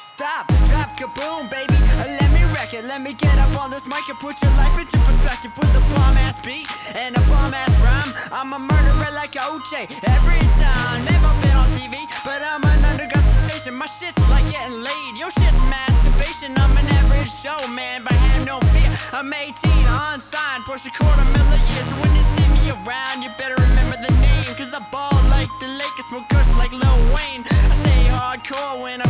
stop, drop, kaboom, baby. Let me wreck it, let me get up on this mic and put your life into perspective with a bomb ass beat and a bomb ass rhyme. I'm a murderer like OJ every time. Never been on TV, but I'm an underground sensation. My shit's like getting laid, your shit's masturbation. I'm an average show man, but I have no fear. I'm 18, unsigned, push a quarter million years. When you see me around, you better remember the name, cause I ball like the Lakers, smoke kush like Lil Wayne. I stay hardcore when I'm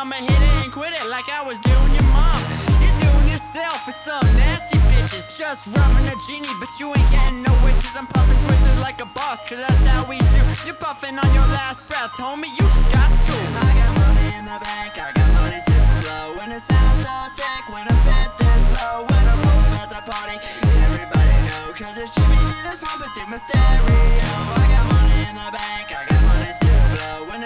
I'ma hit it and quit it like I was doing your mom. You're doing yourself with some nasty bitches, just rubbing a genie, but you ain't getting no wishes. I'm puffing switches like a boss, cause that's how we do. You're puffing on your last breath, homie, you just got schooled. I got money in the bank, I got money to blow, and it sounds so sick when I spit this flow. When I'm home at the party, everybody know, cause it's Jimmy G that's pumping through my stereo. I got money in the bank, I got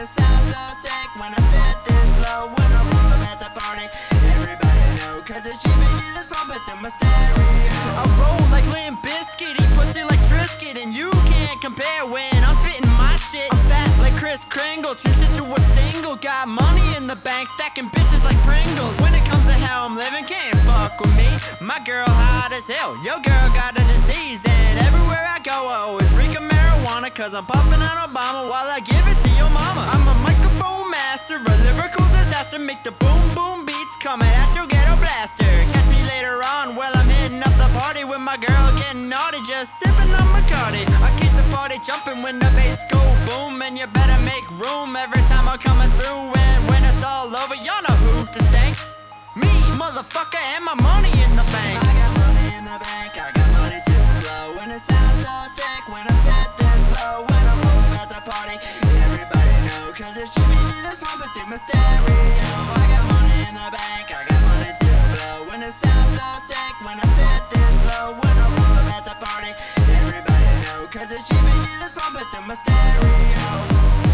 it sounds so sick when I spit this flow. When I'm home at the party, everybody know, cause it's G that's pumping through my stereo. I roll like Limp Bizkit, eat pussy like Triscuit, and you can't compare when I'm spitting my shit. I'm fat like Kris Kringle, turn shit to a single. Got money in the bank, stacking bitches like Pringles. When it comes to how I'm living, can't fuck with me. My girl hot as hell, your girl got a disease, and everywhere I go, I always reek of marijuana, cause I'm puffing on Obama while I give it to your mama. jumping when the bass go boom And you better make room every time I'm coming through. And when it's all over, y'all know who to thank. Me, motherfucker, and my money in the bank. I got money in the bank, I got money to blow. When it sounds so sick when I spit this flow. When I'm home at the party, everybody know. Cause it's Jimmy G that's pumping through my stereo. I got money in the bank, I got money to blow. When it sounds so sick when I achieving is pumping through my stereo.